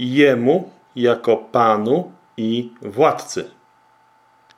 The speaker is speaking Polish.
Jemu jako Panu i Władcy.